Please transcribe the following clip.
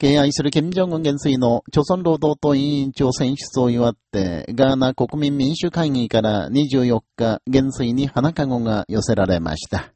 敬愛する金正恩元帥の朝鮮労働党委員長選出を祝って、ガーナ国民民主会議から24日、元帥に花籠が寄せられました。